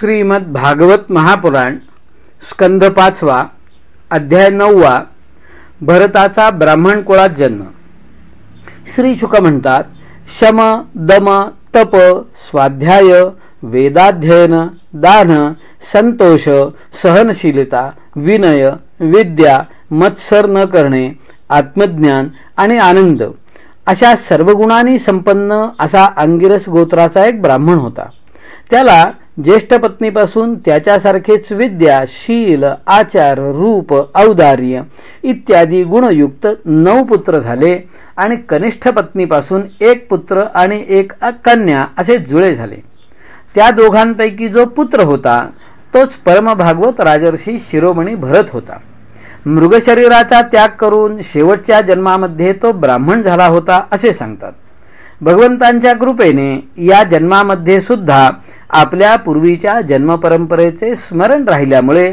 श्रीमद भागवत महापुराण स्कंद पाचवा अध्याय नववा भरताचा ब्राह्मण कुळात जन्म. श्री शुक म्हणतात शम दम तप स्वाध्याय वेदाध्ययन दान संतोष सहनशीलता विनय विद्या मत्सर न करणे आत्मज्ञान आणि आनंद. अशा सर्व गुणांनी संपन्न असा अंगिरस गोत्राचा एक ब्राह्मण होता. त्याला ज्येष्ठ पत्नीपासून त्याच्यासारखेच विद्या शील आचार रूप औदार्य इत्यादी गुणयुक्त नऊ पुत्र झाले आणि कनिष्ठ पत्नीपासून एक पुत्र आणि एक कन्या असे जुळे झाले. त्या दोघांपैकी जो पुत्र होता तोच परमभागवत राजर्षी शिरोमणी भरत होता. मृगशरीराचा त्याग करून शेवटच्या जन्मामध्ये तो ब्राह्मण झाला होता असे सांगतात. भगवंतांच्या कृपेने या जन्मामध्ये सुद्धा आपल्या पूर्वीच्या जन्मपरंपरेचे स्मरण राहिल्यामुळे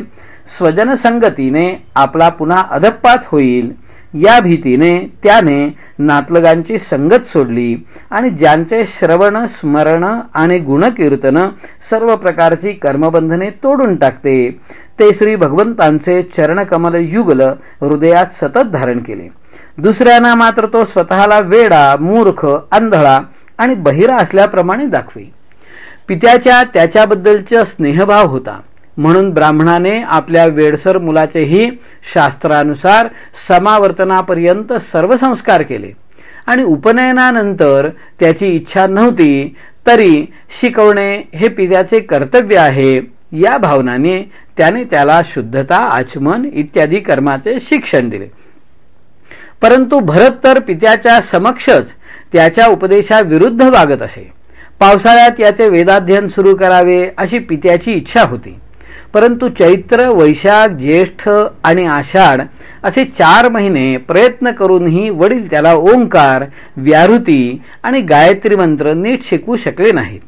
स्वजन संगतीने आपला पुन्हा अधपात होईल. या भीतीने त्याने नातलगांची संगत सोडली आणि ज्यांचे श्रवण स्मरण आणि गुणकीर्तन सर्व प्रकारची कर्मबंधने तोडून टाकते ते श्री भगवंतांचे चरणकमल युगल हृदयात सतत धारण केले. दुसऱ्यांना मात्र तो स्वतःला वेडा मूर्ख अंधळा आणि बहिरा असल्याप्रमाणे दाखवी. पित्याच्या त्याच्याबद्दलचा स्नेहभाव होता. म्हणून ब्राह्मणाने आपल्या वेडसर मुलाचेही शास्त्रानुसार समावर्तनापर्यंत सर्व संस्कार केले. आणि उपनयनानंतर त्याची इच्छा नव्हती तरी शिकवणे हे पित्याचे कर्तव्य आहे या भावनाने त्याने त्याला शुद्धता आचमन इत्यादी कर्माचे शिक्षण दिले. परंतु भरत तर पित्याच्या समक्षच त्याच्या उपदेशाविरुद्ध वागत असे. पावसाळ्यात याचे वेदाध्ययन सुरू करावे अशी पित्याची इच्छा होती. परंतु चैत्र वैशाख ज्येष्ठ आणि आषाढ असे चार महिने प्रयत्न करूनही वडील त्याला ओंकार व्याहृती आणि गायत्री मंत्र नीट शिकवू शकले नाहीत.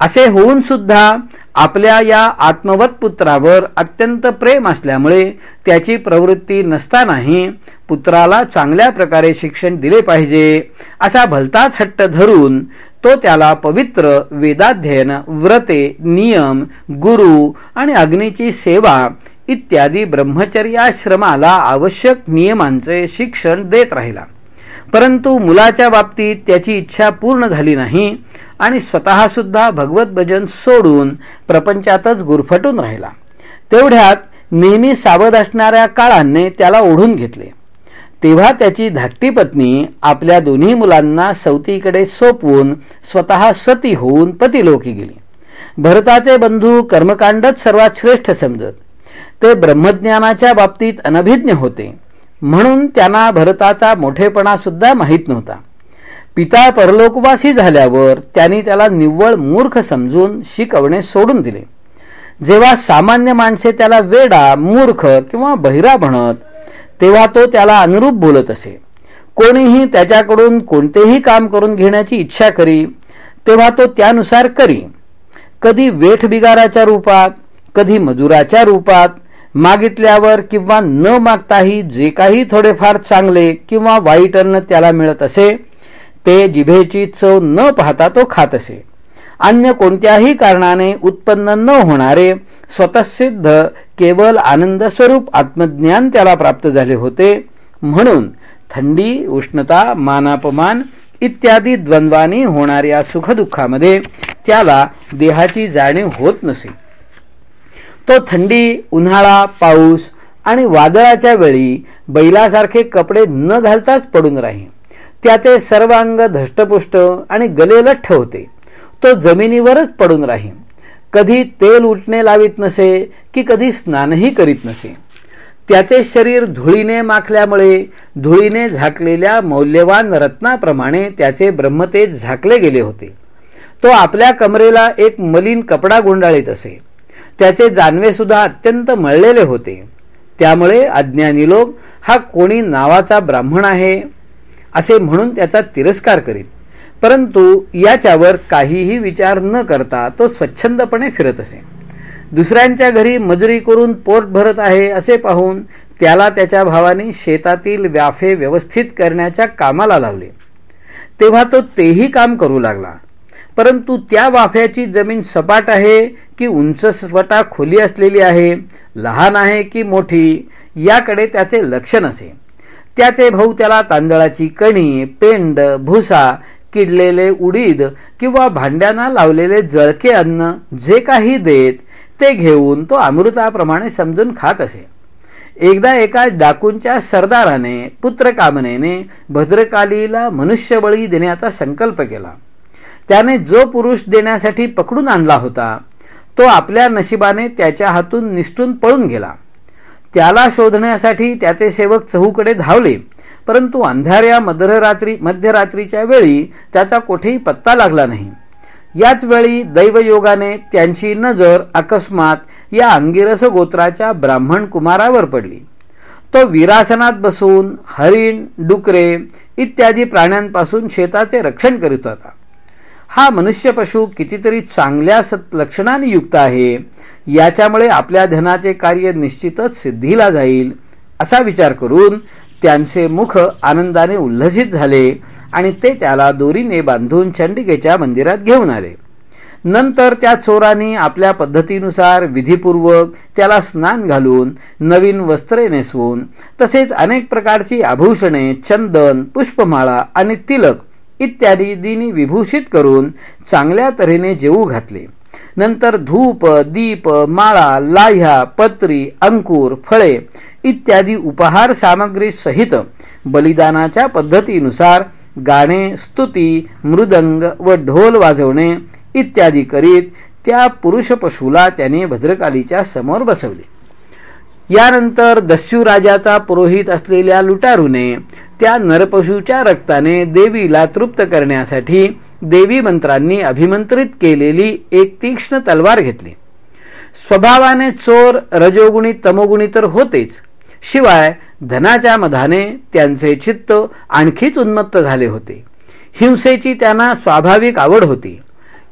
असे होऊन सुद्धा आपल्या या आत्मवत पुत्रावर अत्यंत प्रेम असल्यामुळे त्याची प्रवृत्ती नसतानाही पुत्राला चांगल्या प्रकारे शिक्षण दिले पाहिजे असा भलताच हट्ट धरून तो त्याला पवित्र वेदाध्ययन व्रते नियम गुरु आणि अग्नीची सेवा इत्यादी ब्रह्मचर्याश्रमाला आवश्यक नियमांचे शिक्षण देत राहिला. परंतु मुलाच्या बाबतीत त्याची इच्छा पूर्ण झाली नाही आणि स्वतः सुद्धा भगवत भजन सोडून प्रपंचातच गुरफटून राहिला. तेवढ्यात नेहमी सावध असणाऱ्या काळांनी त्याला ओढून घेतले. तेव्हा त्याची धाकटी पत्नी आपल्या दोन्ही मुलांना सवतीकडे सोपवून स्वतः सती होऊन पतिलोकी गेली. भरताचे बंधू कर्मकांडच सर्वात श्रेष्ठ समजत. ते ब्रह्मज्ञानाच्या बाबतीत अनभिज्ञ होते. म्हणून त्यांना भरताचा मोठेपणा सुद्धा माहीत नव्हता. पिता परलोकवासी झाल्यावर त्यांनी त्याला निव्वळ मूर्ख समजून शिकवणे सोडून दिले. जेव्हा सामान्य माणसे त्याला वेडा मूर्ख किंवा बहिरा म्हणत तेव्हा तो त्याला अनुरूप बोलत असे. कोणीही त्याच्याकडून कोणतेही काम करून घेण्याची इच्छा करी तेव्हा तो त्यानुसार करी. कधी वेठ बिगाराच्या रूपात कधी मजुराच्या रूपात मागितल्यावर किंवा न मागताही जे काही थोडेफार चांगले किंवा वाईट अन्न त्याला मिळत असे ते जिभेची चव न पाहता तो खात असे. अन्य कोणत्याही कारणाने उत्पन्न न होणारे स्वतःसिद्ध केवळ आनंद स्वरूप आत्मज्ञान त्याला प्राप्त झाले होते. म्हणून थंडी उष्णता मानापमान इत्यादी द्वंद्वानी होणाऱ्या सुखदुःखामध्ये त्याला देहाची जाणीव होत नसे. तो थंडी उन्हाळा पाऊस आणि वादळाच्या वेळी बैलासारखे कपडे न घालताच पडून राही. त्याचे सर्व अंग धष्टपुष्ट आणि गले लठ्ठ होते तो जमिनीवरच पडून राही. कधी तेल उठणे लावित नसे की कधी स्नानही करीत नसे. त्याचे शरीर धुळीने माखल्यामुळे धुळीने झाकलेल्या मौल्यवान रत्नाप्रमाणे त्याचे ब्रह्मतेज झाकले गेले होते. तो आपल्या कमरेला एक मलिन कपडा गुंडाळीत असे. त्याचे जानवे सुद्धा अत्यंत मळलेले होते. त्यामुळे अज्ञानी लोक हा कोणी नावाचा ब्राह्मण आहे? असे म्हणून त्याचा तिरस्कार करीत. परंतु याच्यावर काहीही विचार न करता तो स्वच्छंदपणे फिरत असे. दुसऱ्यांच्या घरी मजुरी करून पोट भरत आहे असे पाहून त्याला त्याच्या भावाने शेतातील व्याफे व्यवस्थित करण्याच्या कामाला लावले. तेव्हा तो तेही काम करू लागला. परंतु त्या वाफ्याची जमीन सपाट आहे की उंच स्वटा खोली असलेली आहे लहान आहे की मोठी याकडे त्याचे लक्ष नसे. त्याचे भाऊ त्याला तांदळाची कणी पेंड भुसा किडलेले उडीद किंवा भांड्यांना लावलेले जळके अन्न जे काही देत ते घेऊन तो अमृताप्रमाणे समजून खात असे. एकदा एका डाकूंच्या सरदाराने पुत्रकामनेने भद्रकालीला मनुष्यबळी देण्याचा संकल्प केला. त्याने जो पुरुष देण्यासाठी पकडून आणला होता तो आपल्या नशिबाने त्याच्या हातून निष्ठून पळून गेला. त्याला शोधण्यासाठी त्याचे सेवक चहूकडे धावले. परंतु अंधाऱ्या मध्यरात्री मध्यरात्रीच्या वेळी त्याचा कोठेही पत्ता लागला नाही. याच वेळी दैवयोगाने त्यांची नजर अकस्मात या अंगिरस गोत्राच्या ब्राह्मण कुमारावर पडली. तो विरासनात बसून हरिण डुकरे इत्यादी प्राण्यांपासून शेताचे रक्षण करीत होता. हा मनुष्य पशु कितीतरी चांगल्या लक्षणाने युक्त आहे. याच्यामुळे आपल्या धनाचे कार्य निश्चितच सिद्धीला जाईल असा विचार करून त्यांचे मुख आनंदाने उल्लसित झाले आणि ते त्याला दोरीने बांधून चंडिकेच्या मंदिरात घेऊन आले. नंतर त्या चोरांनी आपल्या पद्धतीनुसार विधीपूर्वक त्याला स्नान घालून नवीन वस्त्रे नेसवून तसेच अनेक प्रकारची आभूषणे चंदन पुष्पमाळा आणि तिलक इत्यादी दिनी विभूषित करून चांगल्या तऱ्हेने जेवू घातले. नंतर धूप दीप माळा लाह्या पत्री अंकुर फळे इत्यादी उपहार सामग्री सहित बलिदानाच्या पद्धतीनुसार गाणे स्तुती मृदंग व ढोल वाजवणे इत्यादी करीत त्या पुरुष पशुला त्याने भद्रकालीच्या समोर बसवले. यानंतर दस्यू राजाचा पुरोहित असलेल्या लुटारूने त्या नरपशूच्या रक्ताने देवीला तृप्त करण्यासाठी देवी मंत्रांनी अभिमंत्रित केलेली एक तीक्ष्ण तलवार घेतली. स्वभावाने चोर रजोगुणी तमोगुणी तर होतेच शिवाय धनाच्या मधाने त्यांचे चित्त आणखीच उन्मत्त झाले होते. हिंसेची त्यांना स्वाभाविक आवड होती.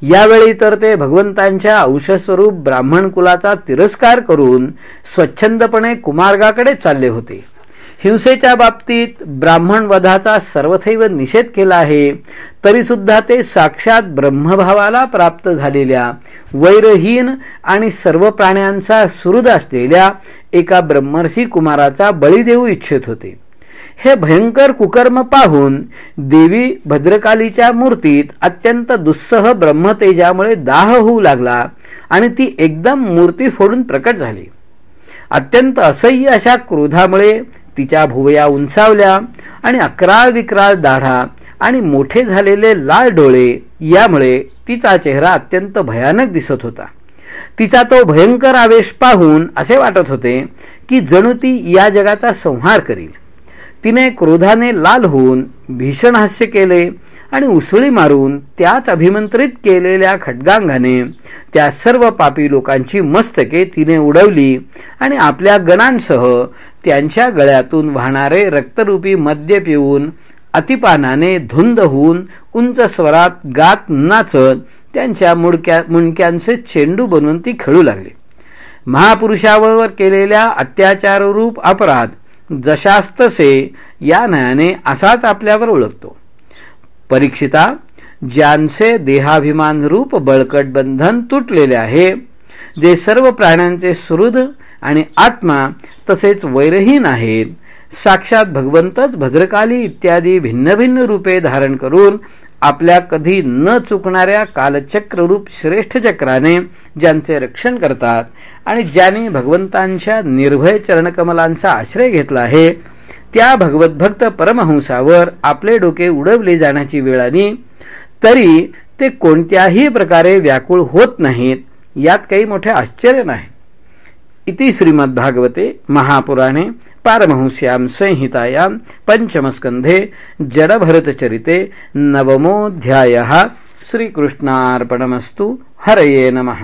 यावेळी तर ते भगवंतांच्या अंशस्वरूप ब्राह्मण कुलाचा तिरस्कार करून स्वच्छंदपणे कुमार्गाकडे चालले होते. हिंसेच्या बाबतीत ब्राह्मण वधाचा सर्वथैव निषेध केला आहे. तरी सुद्धा ते साक्षात ब्रह्मभावाला प्राप्त झालेल्या वैरहीन आणि सर्व प्राण्यांचा सुहृद असलेल्या एका ब्रह्मर्षी कुमाराचा बळी देऊ इच्छित होते. हे भयंकर कुकर्म पाहून देवी भद्रकालीच्या मूर्तीत अत्यंत दुस्सह ब्रह्मतेजामुळे दाह होऊ लागला आणि ती एकदम मूर्ती फोडून प्रकट झाली. अत्यंत असह्य अशा क्रोधामुळे तिच्या भुवया उंचावल्या आणि अकराळ विक्राळ दाढा आणि मोठे झालेले लाल डोळे यामुळे तिचा चेहरा अत्यंत भयानक दिसत होता. तिचा तो भयंकर आवेश पाहून असे वाटत होते की जणू ती या जगाचा संहार करील. तिने क्रोधाने लाल होऊन भीषण हास्य केले आणि उसळी मारून त्याच अभिमंत्रित केलेल्या खड्गांगाने त्या सर्व पापी लोकांची मस्तके तिने उडवली आणि आपल्या गणांसह त्यांच्या गळ्यातून वाहणारे रक्तरूपी मद्य पिऊन अतिपानाने धुंद होऊन उंच स्वरात गात नाचत त्यांच्या मुडक्या मुंडक्यांचे चेंडू बनवून ती खेळू लागली. महापुरुषावर केलेल्या अत्याचाररूप अपराध जशास्तसे या नयाने असाच आपल्यावर ओळखतो परीक्षिता ज्यांचे देहाभिमान रूप बळकट बंधन तुटलेले आहे जे सर्व प्राण्यांचे सुहृद आणि आत्मा तसेच वैरहीन आहेत साक्षात भगवंतच भद्रकाली इत्यादी भिन्न भिन्न रूपे धारण करून आपल्या कधी न चुकणाऱ्या कालचक्ररूप श्रेष्ठ चक्राने ज्यांचे रक्षण करतात आणि ज्यांनी भगवंतांच्या निर्भय चरणकमलांचा आश्रय घेतला आहे त्या भगवतभक्त परमहंसावर आपले डोके उडवले जाण्याची वेळ आली तरी ते कोणत्याही प्रकारे व्याकुळ होत नाहीत यात काही मोठे आश्चर्य नाही. इति श्रीमद्भागवते महापुराणे पारमहंस्यां संहितायां पञ्चमस्कन्धे जडभरतचरिते नवमोऽध्यायः श्रीकृष्णार्पणमस्तु हरये नमः।